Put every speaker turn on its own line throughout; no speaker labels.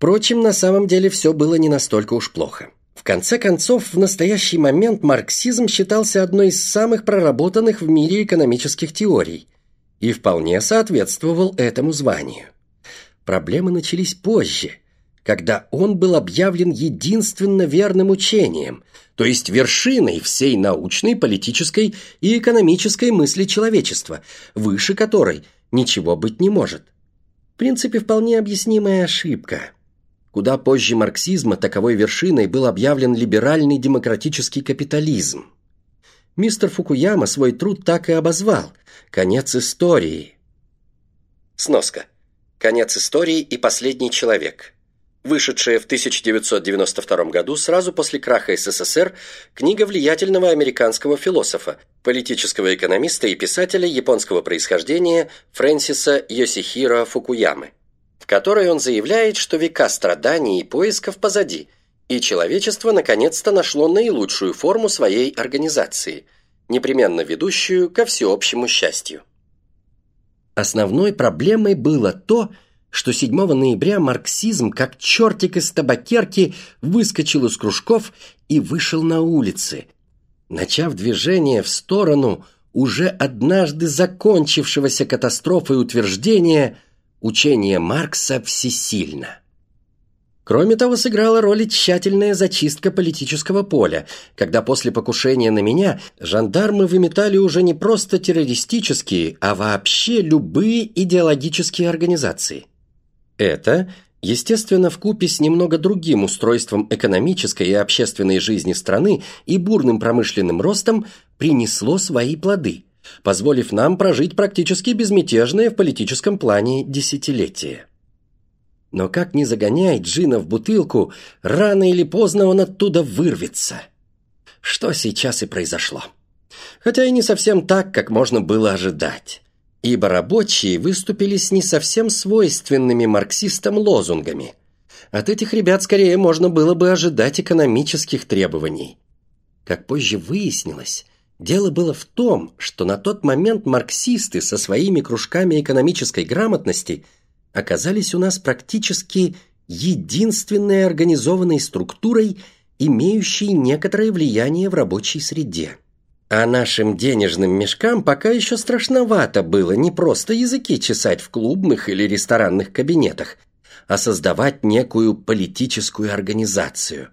Впрочем, на самом деле все было не настолько уж плохо. В конце концов, в настоящий момент марксизм считался одной из самых проработанных в мире экономических теорий и вполне соответствовал этому званию. Проблемы начались позже, когда он был объявлен единственно верным учением, то есть вершиной всей научной, политической и экономической мысли человечества, выше которой ничего быть не может. В принципе, вполне объяснимая ошибка – Куда позже марксизма таковой вершиной был объявлен либеральный демократический капитализм. Мистер Фукуяма свой труд так и обозвал «Конец истории». Сноска. «Конец истории и последний человек». Вышедшая в 1992 году, сразу после краха СССР, книга влиятельного американского философа, политического экономиста и писателя японского происхождения Фрэнсиса Йосихиро Фукуямы которой он заявляет, что века страданий и поисков позади, и человечество наконец-то нашло наилучшую форму своей организации, непременно ведущую ко всеобщему счастью. Основной проблемой было то, что 7 ноября марксизм, как чертик из табакерки, выскочил из кружков и вышел на улицы, начав движение в сторону уже однажды закончившегося катастрофой утверждения – Учение Маркса всесильно. Кроме того, сыграла роль тщательная зачистка политического поля, когда после покушения на меня жандармы выметали уже не просто террористические, а вообще любые идеологические организации. Это, естественно, в купе с немного другим устройством экономической и общественной жизни страны и бурным промышленным ростом принесло свои плоды – позволив нам прожить практически безмятежное в политическом плане десятилетие. Но как ни загоняй Джина в бутылку, рано или поздно он оттуда вырвется. Что сейчас и произошло. Хотя и не совсем так, как можно было ожидать. Ибо рабочие выступили с не совсем свойственными марксистам лозунгами. От этих ребят скорее можно было бы ожидать экономических требований. Как позже выяснилось, Дело было в том, что на тот момент марксисты со своими кружками экономической грамотности оказались у нас практически единственной организованной структурой, имеющей некоторое влияние в рабочей среде. А нашим денежным мешкам пока еще страшновато было не просто языки чесать в клубных или ресторанных кабинетах, а создавать некую политическую организацию.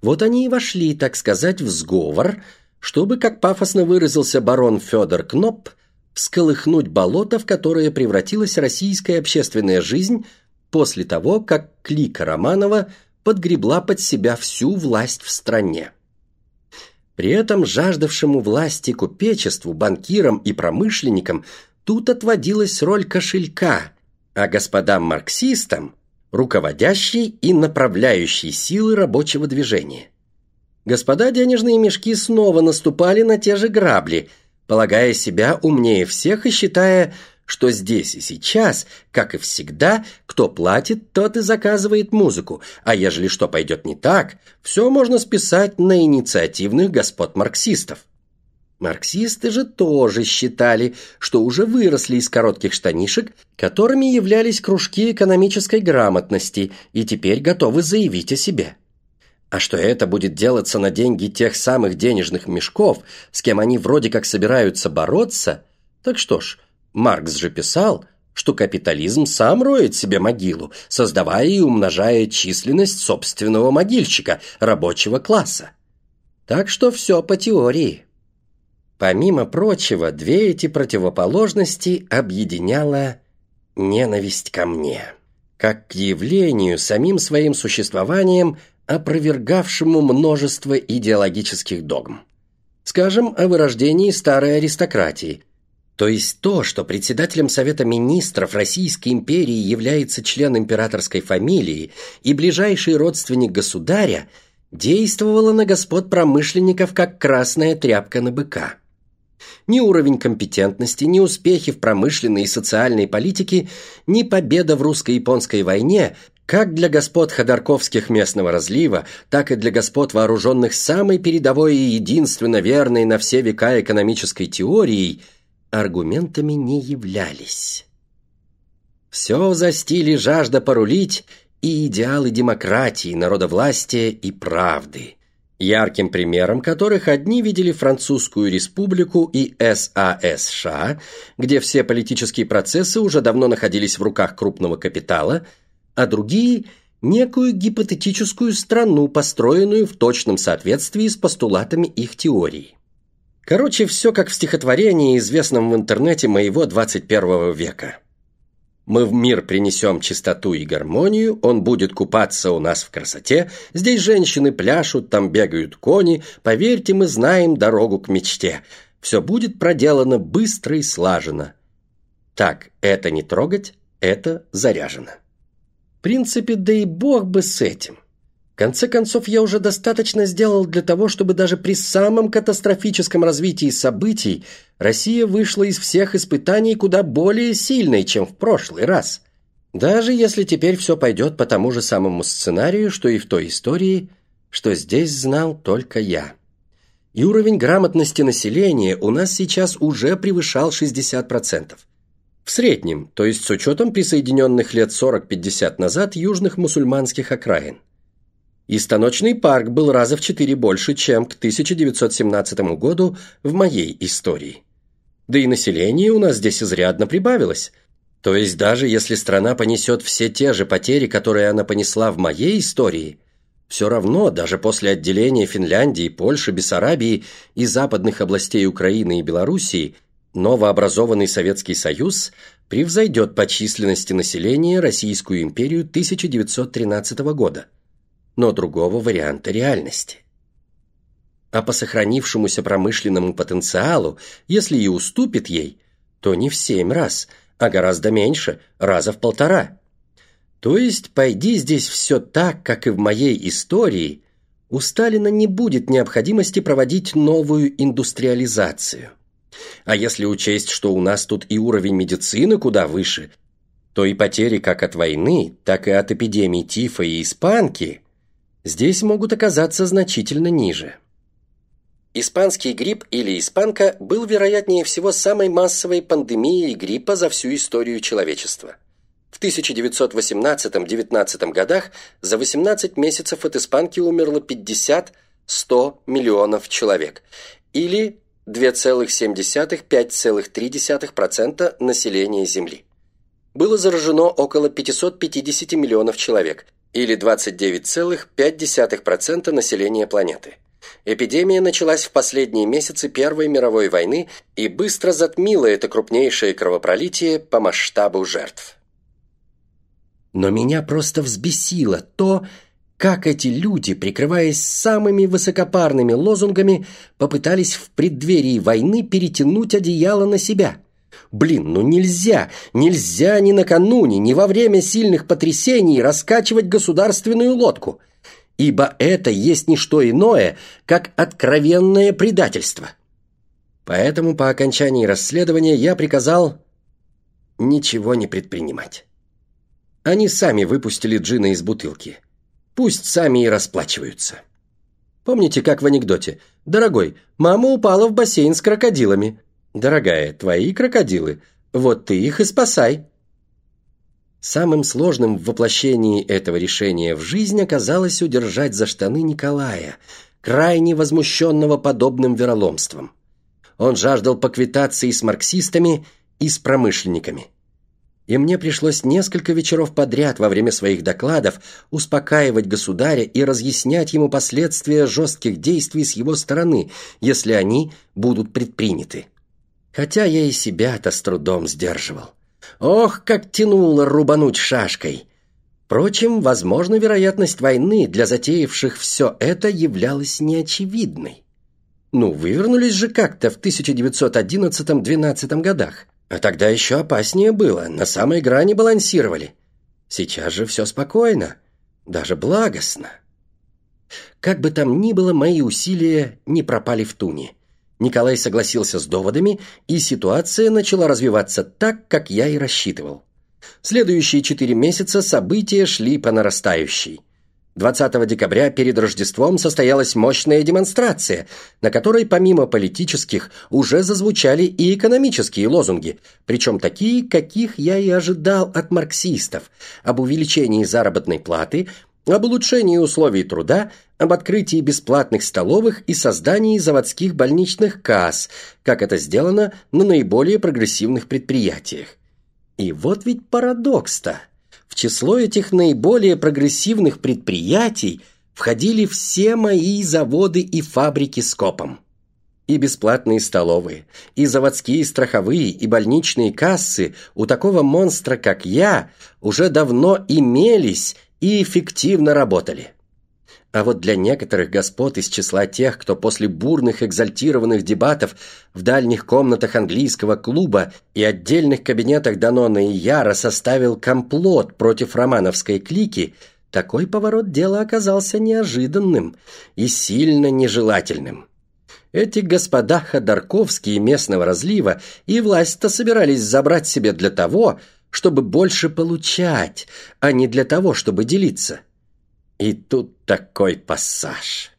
Вот они и вошли, так сказать, в сговор – чтобы, как пафосно выразился барон Федор Кнопп, всколыхнуть болото, в которое превратилась российская общественная жизнь после того, как клика Романова подгребла под себя всю власть в стране. При этом жаждавшему власти купечеству, банкирам и промышленникам тут отводилась роль кошелька, а господам марксистам – руководящей и направляющей силы рабочего движения господа денежные мешки снова наступали на те же грабли, полагая себя умнее всех и считая, что здесь и сейчас, как и всегда, кто платит, тот и заказывает музыку, а ежели что пойдет не так, все можно списать на инициативных господ марксистов. Марксисты же тоже считали, что уже выросли из коротких штанишек, которыми являлись кружки экономической грамотности, и теперь готовы заявить о себе. А что это будет делаться на деньги тех самых денежных мешков, с кем они вроде как собираются бороться? Так что ж, Маркс же писал, что капитализм сам роет себе могилу, создавая и умножая численность собственного могильщика, рабочего класса. Так что все по теории. Помимо прочего, две эти противоположности объединяла ненависть ко мне. Как к явлению, самим своим существованием – опровергавшему множество идеологических догм. Скажем, о вырождении старой аристократии, то есть то, что председателем Совета Министров Российской империи является член императорской фамилии и ближайший родственник государя, действовало на господ промышленников как красная тряпка на быка. Ни уровень компетентности, ни успехи в промышленной и социальной политике, ни победа в русско-японской войне как для господ Ходорковских местного разлива, так и для господ вооруженных самой передовой и единственно верной на все века экономической теорией, аргументами не являлись. Все застили жажда порулить и идеалы демократии, народовластия и правды, ярким примером которых одни видели Французскую республику и САСШ, где все политические процессы уже давно находились в руках крупного капитала, а другие – некую гипотетическую страну, построенную в точном соответствии с постулатами их теории. Короче, все как в стихотворении, известном в интернете моего 21 века. Мы в мир принесем чистоту и гармонию, он будет купаться у нас в красоте, здесь женщины пляшут, там бегают кони, поверьте, мы знаем дорогу к мечте. Все будет проделано быстро и слаженно. Так, это не трогать, это заряжено. Принципе, да и бог бы с этим. В конце концов, я уже достаточно сделал для того, чтобы даже при самом катастрофическом развитии событий Россия вышла из всех испытаний куда более сильной, чем в прошлый раз. Даже если теперь все пойдет по тому же самому сценарию, что и в той истории, что здесь знал только я. И уровень грамотности населения у нас сейчас уже превышал 60%. В среднем, то есть с учетом присоединенных лет 40-50 назад южных мусульманских окраин. И станочный парк был раза в четыре больше, чем к 1917 году в моей истории. Да и население у нас здесь изрядно прибавилось. То есть даже если страна понесет все те же потери, которые она понесла в моей истории, все равно, даже после отделения Финляндии, Польши, Бессарабии и западных областей Украины и Белоруссии, новообразованный Советский Союз превзойдет по численности населения Российскую империю 1913 года – но другого варианта реальности. А по сохранившемуся промышленному потенциалу, если и уступит ей, то не в семь раз, а гораздо меньше, раза в полтора. То есть, пойди здесь все так, как и в моей истории, у Сталина не будет необходимости проводить новую индустриализацию. А если учесть, что у нас тут и уровень медицины куда выше, то и потери как от войны, так и от эпидемий тифа и испанки здесь могут оказаться значительно ниже. Испанский грипп или испанка был, вероятнее всего, самой массовой пандемией гриппа за всю историю человечества. В 1918-19 годах за 18 месяцев от испанки умерло 50-100 миллионов человек, или 2,7-5,3% населения Земли. Было заражено около 550 миллионов человек, или 29,5% населения планеты. Эпидемия началась в последние месяцы Первой мировой войны и быстро затмила это крупнейшее кровопролитие по масштабу жертв. Но меня просто взбесило то, как эти люди, прикрываясь самыми высокопарными лозунгами, попытались в преддверии войны перетянуть одеяло на себя – Блин, ну нельзя, нельзя ни накануне, ни во время сильных потрясений раскачивать государственную лодку, ибо это есть не что иное, как откровенное предательство. Поэтому по окончании расследования я приказал ничего не предпринимать. Они сами выпустили джина из бутылки. Пусть сами и расплачиваются. Помните, как в анекдоте? «Дорогой, мама упала в бассейн с крокодилами. Дорогая, твои крокодилы, вот ты их и спасай. Самым сложным в воплощении этого решения в жизнь оказалось удержать за штаны Николая, крайне возмущенного подобным вероломством. Он жаждал поквитаться и с марксистами, и с промышленниками. И мне пришлось несколько вечеров подряд во время своих докладов успокаивать государя и разъяснять ему последствия жестких действий с его стороны, если они будут предприняты. Хотя я и себя-то с трудом сдерживал. Ох, как тянуло рубануть шашкой! Впрочем, возможно, вероятность войны для затеявших все это являлась неочевидной. Ну, вывернулись же как-то в 1911-12 годах. А тогда еще опаснее было, на самой грани балансировали. Сейчас же все спокойно, даже благостно. Как бы там ни было, мои усилия не пропали в туне – Николай согласился с доводами, и ситуация начала развиваться так, как я и рассчитывал. Следующие четыре месяца события шли по нарастающей. 20 декабря перед Рождеством состоялась мощная демонстрация, на которой помимо политических уже зазвучали и экономические лозунги, причем такие, каких я и ожидал от марксистов, об увеличении заработной платы, об улучшении условий труда, об открытии бесплатных столовых и создании заводских больничных касс, как это сделано на наиболее прогрессивных предприятиях. И вот ведь парадокс-то. В число этих наиболее прогрессивных предприятий входили все мои заводы и фабрики с копом. И бесплатные столовые, и заводские страховые, и больничные кассы у такого монстра, как я, уже давно имелись и эффективно работали. А вот для некоторых господ из числа тех, кто после бурных экзальтированных дебатов в дальних комнатах английского клуба и отдельных кабинетах Данона и Яра составил комплот против романовской клики, такой поворот дела оказался неожиданным и сильно нежелательным. Эти господа Ходорковские местного разлива и власть-то собирались забрать себе для того, чтобы больше получать, а не для того, чтобы делиться. И тут такой пассаж.